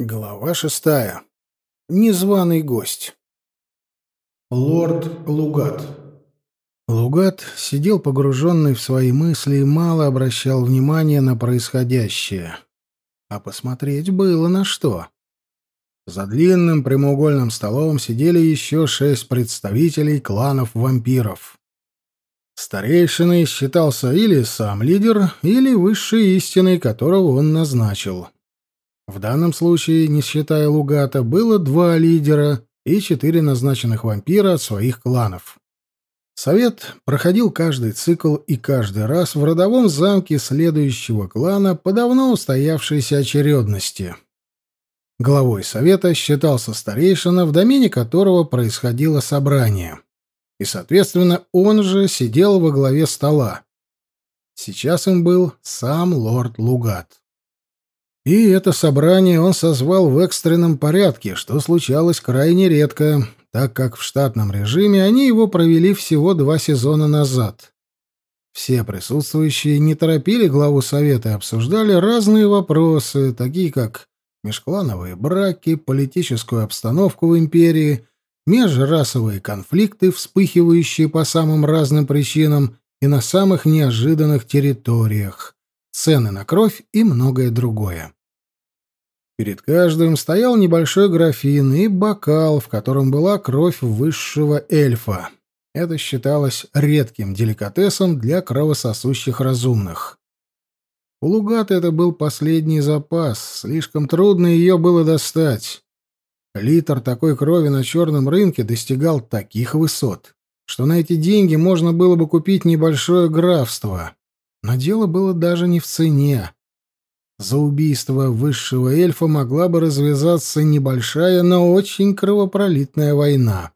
Глава шестая. Незваный гость. Лорд Лугат. Лугат сидел погруженный в свои мысли и мало обращал внимания на происходящее. А посмотреть было на что. За длинным прямоугольным столом сидели еще шесть представителей кланов вампиров. Старейшиной считался или сам лидер, или высший истиной, которого он назначил — в данном случае, не считая Лугата, было два лидера и четыре назначенных вампира от своих кланов. Совет проходил каждый цикл и каждый раз в родовом замке следующего клана по давно устоявшейся очередности. Главой совета считался старейшина, в домене которого происходило собрание. И, соответственно, он же сидел во главе стола. Сейчас им был сам лорд Лугат. И это собрание он созвал в экстренном порядке, что случалось крайне редко, так как в штатном режиме они его провели всего два сезона назад. Все присутствующие не торопили главу совета и обсуждали разные вопросы, такие как межклановые браки, политическую обстановку в империи, межрасовые конфликты, вспыхивающие по самым разным причинам и на самых неожиданных территориях, цены на кровь и многое другое. Перед каждым стоял небольшой графин и бокал, в котором была кровь высшего эльфа. Это считалось редким деликатесом для кровососущих разумных. У Лугата это был последний запас, слишком трудно ее было достать. Литр такой крови на черном рынке достигал таких высот, что на эти деньги можно было бы купить небольшое графство. Но дело было даже не в цене. За убийство высшего эльфа могла бы развязаться небольшая, но очень кровопролитная война.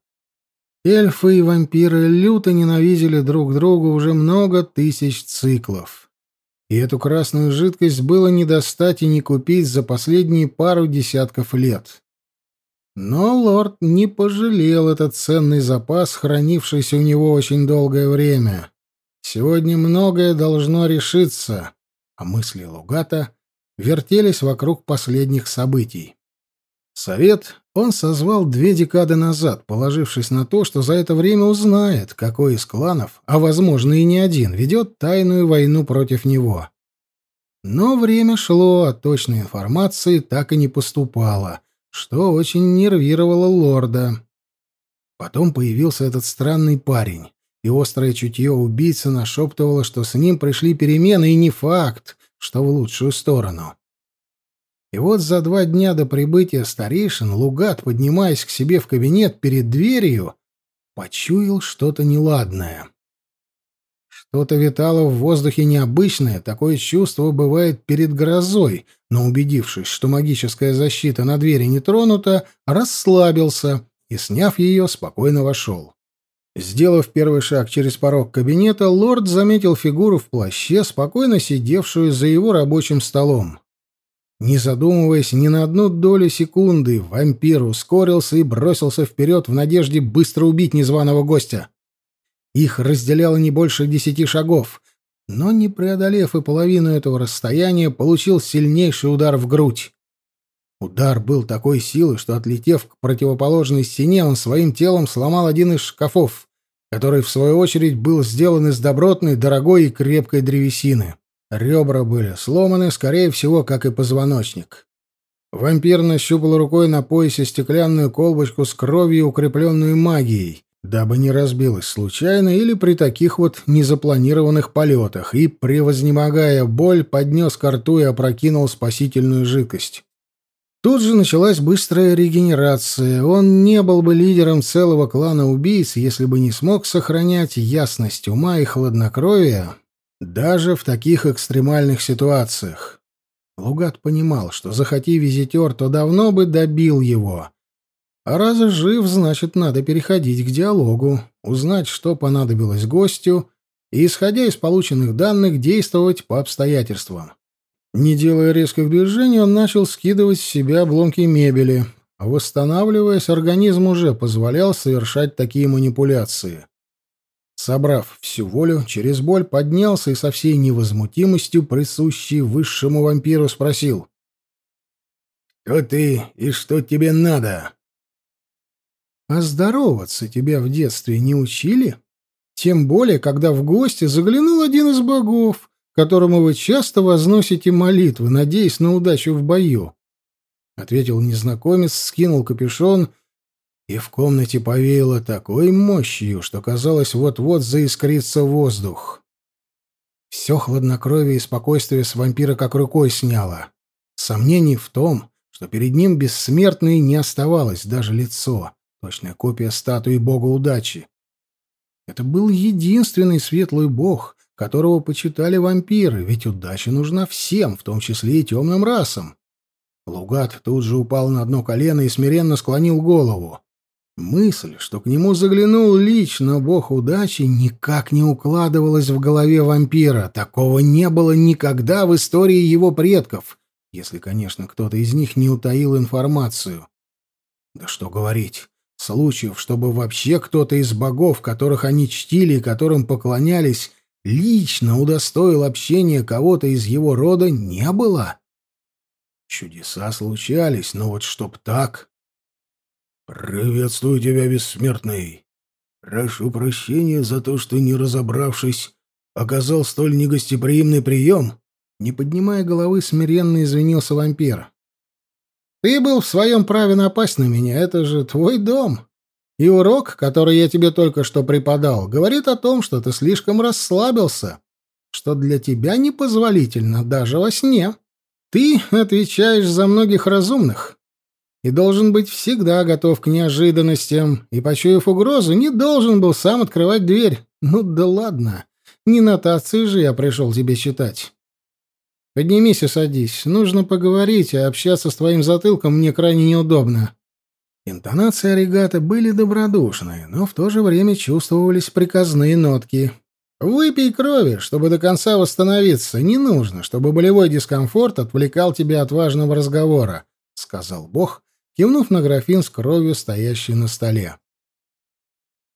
Эльфы и вампиры люто ненавидели друг друга уже много тысяч циклов. И эту красную жидкость было не достать и не купить за последние пару десятков лет. Но лорд не пожалел этот ценный запас, хранившийся у него очень долгое время. Сегодня многое должно решиться, а мысли Лугата вертелись вокруг последних событий. Совет он созвал две декады назад, положившись на то, что за это время узнает, какой из кланов, а возможно и не один, ведет тайную войну против него. Но время шло, а точной информации так и не поступало, что очень нервировало лорда. Потом появился этот странный парень и острое чутье убийцы нашептывало, что с ним пришли перемены, и не факт, что в лучшую сторону. И вот за два дня до прибытия старейшин Лугат, поднимаясь к себе в кабинет перед дверью, почуял что-то неладное. Что-то витало в воздухе необычное, такое чувство бывает перед грозой, но, убедившись, что магическая защита на двери не тронута, расслабился и, сняв ее, спокойно вошел. Сделав первый шаг через порог кабинета, лорд заметил фигуру в плаще, спокойно сидевшую за его рабочим столом. Не задумываясь ни на одну долю секунды, вампир ускорился и бросился вперед в надежде быстро убить незваного гостя. Их разделяло не больше десяти шагов, но, не преодолев и половину этого расстояния, получил сильнейший удар в грудь. Удар был такой силы, что, отлетев к противоположной стене, он своим телом сломал один из шкафов, который, в свою очередь, был сделан из добротной, дорогой и крепкой древесины. Ребра были сломаны, скорее всего, как и позвоночник. Вампир нащупал рукой на поясе стеклянную колбочку с кровью, укрепленную магией, дабы не разбилась случайно или при таких вот незапланированных полетах, и, превознемогая боль, поднес к рту и опрокинул спасительную жидкость. Тут же началась быстрая регенерация. Он не был бы лидером целого клана убийц, если бы не смог сохранять ясность ума и хладнокровие даже в таких экстремальных ситуациях. Лугат понимал, что захоти визитер, то давно бы добил его. А раз жив, значит, надо переходить к диалогу, узнать, что понадобилось гостю, и, исходя из полученных данных, действовать по обстоятельствам. Не делая резких движений, он начал скидывать с себя обломки мебели. А восстанавливаясь, организм уже позволял совершать такие манипуляции. Собрав всю волю, через боль поднялся и со всей невозмутимостью, присущей высшему вампиру, спросил. «Кто ты и что тебе надо?» «А здороваться тебя в детстве не учили? Тем более, когда в гости заглянул один из богов» которому вы часто возносите молитвы, надеясь на удачу в бою. Ответил незнакомец, скинул капюшон, и в комнате повеяло такой мощью, что казалось, вот-вот заискрится воздух. Все хладнокровие и спокойствие с вампира как рукой сняло. Сомнений в том, что перед ним бессмертной не оставалось даже лицо, точная копия статуи бога удачи. Это был единственный светлый бог, которого почитали вампиры, ведь удача нужна всем, в том числе и темным расам. Лугат тут же упал на одно колено и смиренно склонил голову. Мысль, что к нему заглянул лично бог удачи, никак не укладывалась в голове вампира. Такого не было никогда в истории его предков, если, конечно, кто-то из них не утаил информацию. Да что говорить, случаев, чтобы вообще кто-то из богов, которых они чтили и которым поклонялись, лично удостоил общения кого-то из его рода, не было. Чудеса случались, но вот чтоб так... «Приветствую тебя, бессмертный! Прошу прощения за то, что, не разобравшись, оказал столь негостеприимный прием!» Не поднимая головы, смиренно извинился вампир. «Ты был в своем праве напасть на меня, это же твой дом!» И урок, который я тебе только что преподал, говорит о том, что ты слишком расслабился, что для тебя непозволительно даже во сне. Ты отвечаешь за многих разумных и должен быть всегда готов к неожиданностям, и, почуяв угрозу, не должен был сам открывать дверь. Ну да ладно, не нотации же я пришел тебе читать. Поднимись и садись, нужно поговорить, а общаться с твоим затылком мне крайне неудобно. Интонации регата были добродушные, но в то же время чувствовались приказные нотки. «Выпей крови, чтобы до конца восстановиться. Не нужно, чтобы болевой дискомфорт отвлекал тебя от важного разговора», — сказал Бог, кивнув на графин с кровью, стоящий на столе.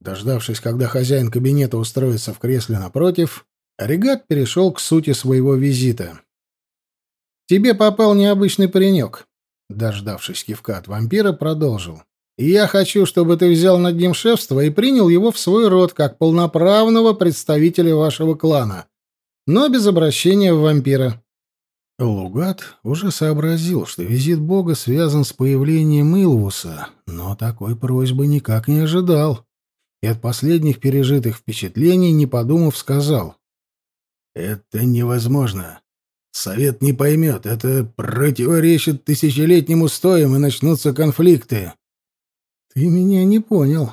Дождавшись, когда хозяин кабинета устроится в кресле напротив, регат перешел к сути своего визита. «Тебе попал необычный паренек», Дождавшись кивка от вампира, продолжил. «Я хочу, чтобы ты взял над ним шефство и принял его в свой род как полноправного представителя вашего клана, но без обращения в вампира». Лугат уже сообразил, что визит бога связан с появлением Илвуса, но такой просьбы никак не ожидал. И от последних пережитых впечатлений, не подумав, сказал. «Это невозможно. Совет не поймет, это противоречит тысячелетним устоям, и начнутся конфликты. Ты меня не понял.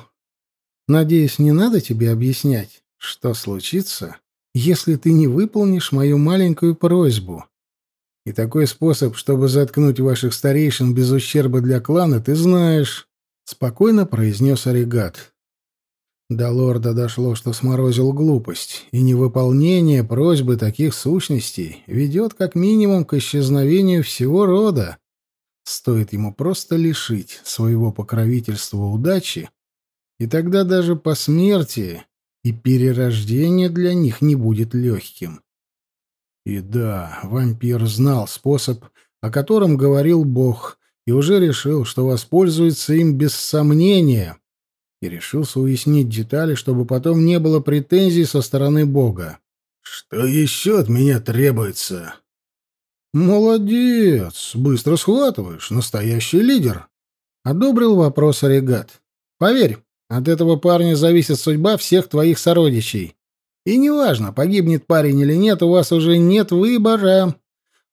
Надеюсь, не надо тебе объяснять, что случится, если ты не выполнишь мою маленькую просьбу. И такой способ, чтобы заткнуть ваших старейшин без ущерба для клана, ты знаешь, — спокойно произнес Оригат. До лорда дошло, что сморозил глупость, и невыполнение просьбы таких сущностей ведет как минимум к исчезновению всего рода. Стоит ему просто лишить своего покровительства удачи, и тогда даже по смерти и перерождение для них не будет легким. И да, вампир знал способ, о котором говорил Бог, и уже решил, что воспользуется им без сомнения — и решился уяснить детали, чтобы потом не было претензий со стороны Бога. «Что еще от меня требуется?» «Молодец! Быстро схватываешь! Настоящий лидер!» — одобрил вопрос Орегат. «Поверь, от этого парня зависит судьба всех твоих сородичей. И неважно, погибнет парень или нет, у вас уже нет выбора.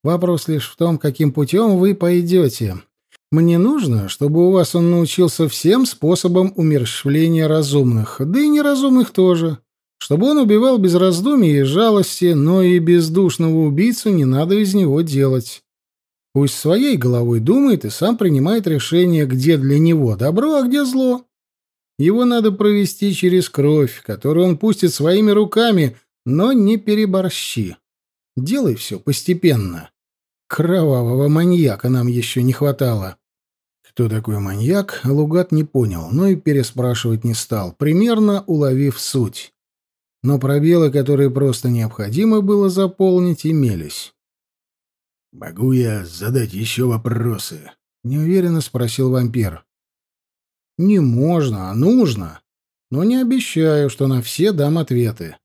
Вопрос лишь в том, каким путем вы пойдете. Мне нужно, чтобы у вас он научился всем способам умерщвления разумных, да и неразумных тоже. Чтобы он убивал без раздумий и жалости, но и бездушного убийцу не надо из него делать. Пусть своей головой думает и сам принимает решение, где для него добро, а где зло. Его надо провести через кровь, которую он пустит своими руками, но не переборщи. Делай все постепенно. Кровавого маньяка нам еще не хватало. Кто такой маньяк, Лугат не понял, но и переспрашивать не стал, примерно уловив суть. Но пробелы, которые просто необходимо было заполнить, имелись. «Могу я задать еще вопросы?» — неуверенно спросил вампир. «Не можно, а нужно. Но не обещаю, что на все дам ответы.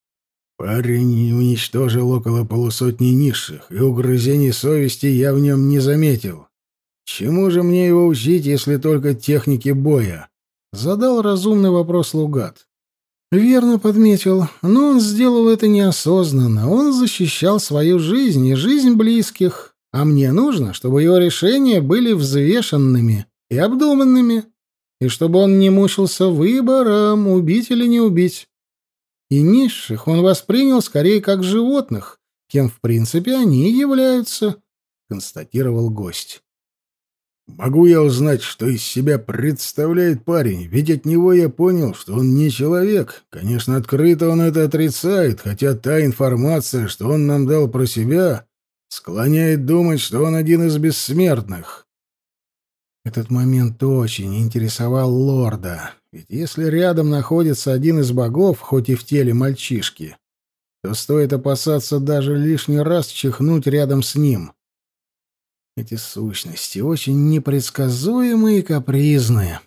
Парень уничтожил около полусотни низших, и угрызений совести я в нем не заметил. Чему же мне его учить, если только техники боя? Задал разумный вопрос Лугат. Верно подметил, но он сделал это неосознанно. Он защищал свою жизнь и жизнь близких, а мне нужно, чтобы его решения были взвешенными и обдуманными, и чтобы он не мучился выбором, убить или не убить и низших он воспринял скорее как животных, кем в принципе они являются, констатировал гость. Могу я узнать, что из себя представляет парень, ведь от него я понял, что он не человек. Конечно, открыто он это отрицает, хотя та информация, что он нам дал про себя, склоняет думать, что он один из бессмертных. Этот момент очень интересовал лорда. Ведь если рядом находится один из богов, хоть и в теле мальчишки, то стоит опасаться даже лишний раз чихнуть рядом с ним. Эти сущности очень непредсказуемые и капризные.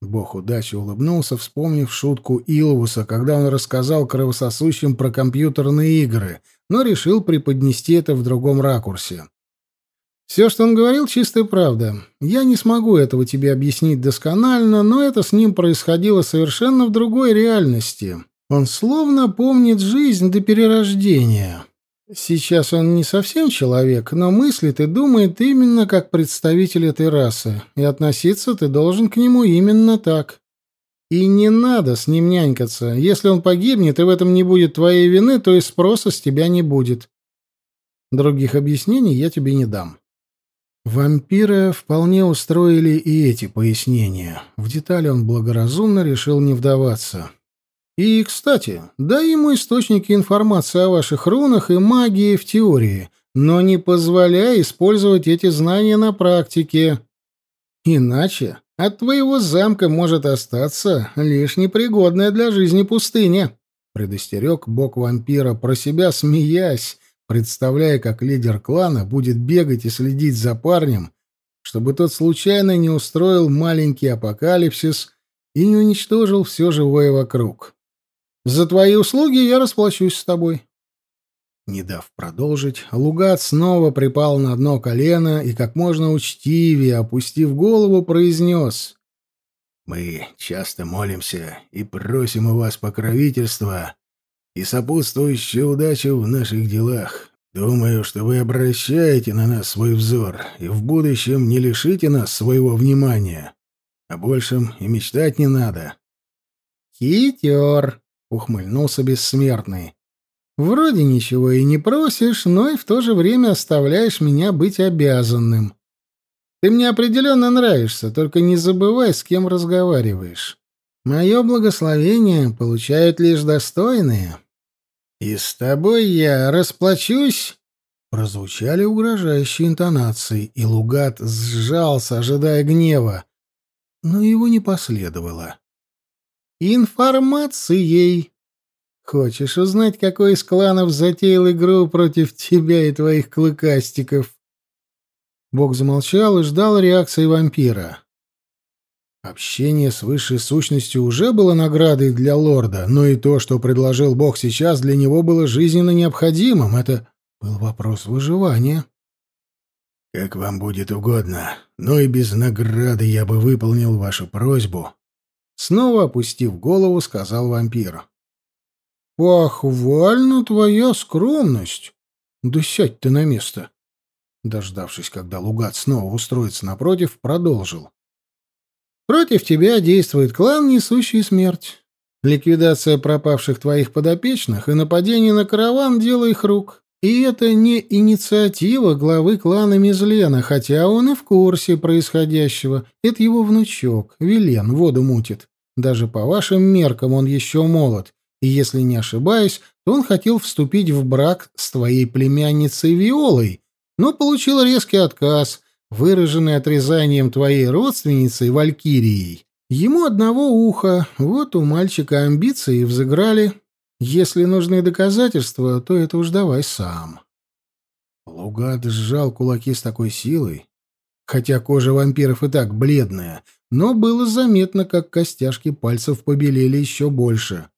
Бог удачи улыбнулся, вспомнив шутку Илвуса, когда он рассказал кровососущим про компьютерные игры, но решил преподнести это в другом ракурсе. Все, что он говорил, чистая правда. Я не смогу этого тебе объяснить досконально, но это с ним происходило совершенно в другой реальности. Он словно помнит жизнь до перерождения. Сейчас он не совсем человек, но мыслит и думает именно как представитель этой расы, и относиться ты должен к нему именно так. И не надо с ним нянькаться. Если он погибнет, и в этом не будет твоей вины, то и спроса с тебя не будет. Других объяснений я тебе не дам. Вампира вполне устроили и эти пояснения. В детали он благоразумно решил не вдаваться. И, кстати, дай ему источники информации о ваших рунах и магии в теории, но не позволяй использовать эти знания на практике. Иначе от твоего замка может остаться лишь непригодная для жизни пустыня. Предостерег бог вампира про себя, смеясь, представляя, как лидер клана будет бегать и следить за парнем, чтобы тот случайно не устроил маленький апокалипсис и не уничтожил все живое вокруг. «За твои услуги я расплачусь с тобой». Не дав продолжить, Лугат снова припал на дно колено и как можно учтивее, опустив голову, произнес — мы часто молимся и просим у вас покровительства и сопутствующая удача в наших делах. Думаю, что вы обращаете на нас свой взор и в будущем не лишите нас своего внимания. О большем и мечтать не надо». «Хитер!» — ухмыльнулся бессмертный. «Вроде ничего и не просишь, но и в то же время оставляешь меня быть обязанным. Ты мне определенно нравишься, только не забывай, с кем разговариваешь». Мое благословение получают лишь достойные. «И с тобой я расплачусь?» Прозвучали угрожающие интонации, и Лугат сжался, ожидая гнева, но его не последовало. «Информацией! Хочешь узнать, какой из кланов затеял игру против тебя и твоих клыкастиков?» Бог замолчал и ждал реакции вампира. Общение с высшей сущностью уже было наградой для лорда, но и то, что предложил бог сейчас, для него было жизненно необходимым. Это был вопрос выживания. «Как вам будет угодно, но и без награды я бы выполнил вашу просьбу», — снова опустив голову, сказал вампир. «Похвально твоя скромность. Да сядь ты на место». Дождавшись, когда Лугат снова устроится напротив, продолжил. Против тебя действует клан, несущий смерть. Ликвидация пропавших твоих подопечных и нападение на караван — дело их рук. И это не инициатива главы клана Мизлена, хотя он и в курсе происходящего. Это его внучок, Велен, воду мутит. Даже по вашим меркам он еще молод. И если не ошибаюсь, то он хотел вступить в брак с твоей племянницей Виолой, но получил резкий отказ — выраженный отрезанием твоей родственницы Валькирией. Ему одного уха, вот у мальчика амбиции взыграли. Если нужны доказательства, то это уж давай сам. Лугад сжал кулаки с такой силой, хотя кожа вампиров и так бледная, но было заметно, как костяшки пальцев побелели еще больше.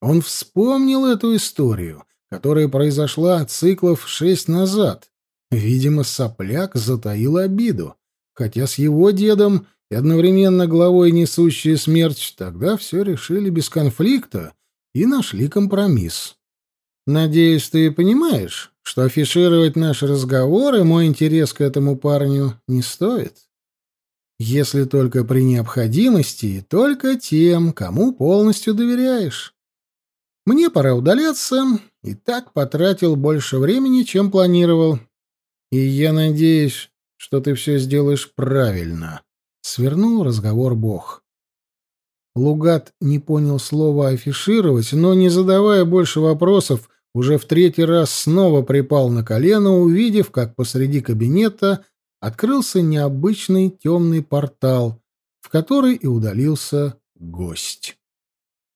Он вспомнил эту историю, которая произошла циклов шесть назад, Видимо, сопляк затаил обиду. Хотя с его дедом и одновременно главой несущей смерть тогда все решили без конфликта и нашли компромисс. Надеюсь, ты понимаешь, что афишировать наш разговор и мой интерес к этому парню не стоит. Если только при необходимости и только тем, кому полностью доверяешь. Мне пора удаляться, и так потратил больше времени, чем планировал, и я надеюсь, что ты все сделаешь правильно», — свернул разговор Бог. Лугат не понял слова «афишировать», но, не задавая больше вопросов, уже в третий раз снова припал на колено, увидев, как посреди кабинета открылся необычный темный портал, в который и удалился гость.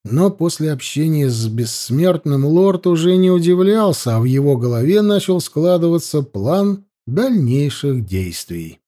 Но после общения с бессмертным лорд уже не удивлялся, а в его голове начал складываться план дальнейших действий.